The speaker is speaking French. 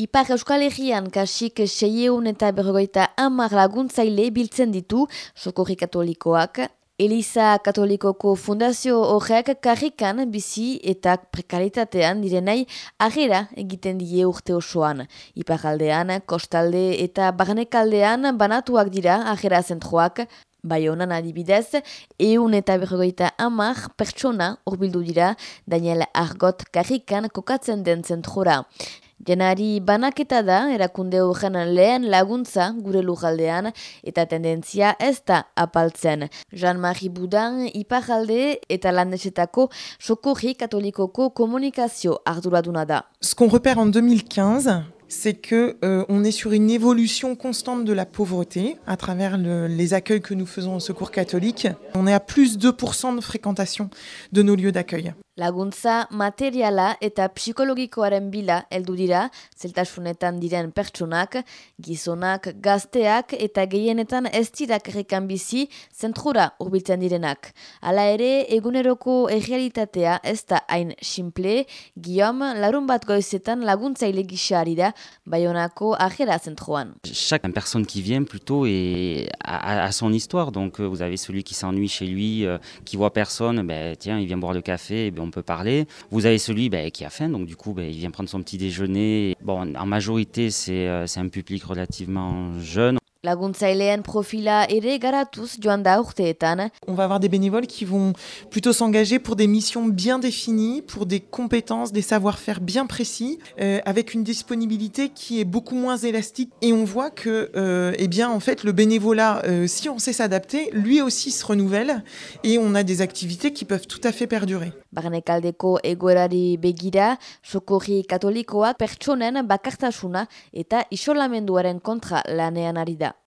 Ipar Euskal Herrian kasik seieun eta berrogeita amar laguntzaile biltzen ditu Sokorri Katolikoak. Eliza Katolikoko Fundazio horrek karrikan bizi eta prekaritatean direnei agera egiten die urte osoan. Iparaldean, kostalde eta barnekaldean banatuak dira agera zentroak, Bai honan adibidez, eun eta berrogeita amak pertsona urbildu dira Daniel Argot karrikan kokatzen den zentrora. Janari banaketa da erakunde horren lehen laguntza gure lujaldean eta tendentzia ez da apaltzen. Jean-Marie Boudan iparalde eta landesetako sokorri katolikoko komunikazio arduraduna da. Ce qu'on repère en 2015, c'est que euh, on est sur une évolution constante de la pauvreté à travers le, les accueils que nous faisons au Secours catholique. On est à plus de 2% de fréquentation de nos lieux d'accueil. Laguntza materiala eta psikologikoaren bila heldu dira, zeltasunetan diren pertsonak, gizonak, gazteak eta gehienetan ez dirak bizi zentrura urbiltzen direnak. Hala ere, eguneroko errealitatea ez da hain simple, giom, larun bat goizetan laguntzaile gixari da, Bayonako ajera zentroan. Chaque personne qui vient plutôt est, a, a son histoire, donc euh, vous avez celui qui s'ennuie chez lui, euh, qui voit personne, ben, tiens, il vient boire le café, ben, on peut parler. Vous avez celui ben, qui a faim, donc du coup, ben, il vient prendre son petit déjeuner. Bon, en majorité, c'est euh, un public relativement jeune. Laguntzaileen profila ere garatuz joan da urteetan. On va avoir des bénévoles qui vont plutôt s'engager pour des missions bien définies, pour des compétences, des savoir-faire bien précis, euh, avec une disponibilité qui est beaucoup moins élastique. Et on voit que, euh, eh bien, en fait, le bénévolat, euh, si on sait s'adapter, lui aussi se renouvelle et on a des activités qui peuvent tout à fait perdurer. Barnekaldeko egoerari begira, sokorri katolikoak pertsonen bakartasuna eta isolamenduaren kontra lanean ari da.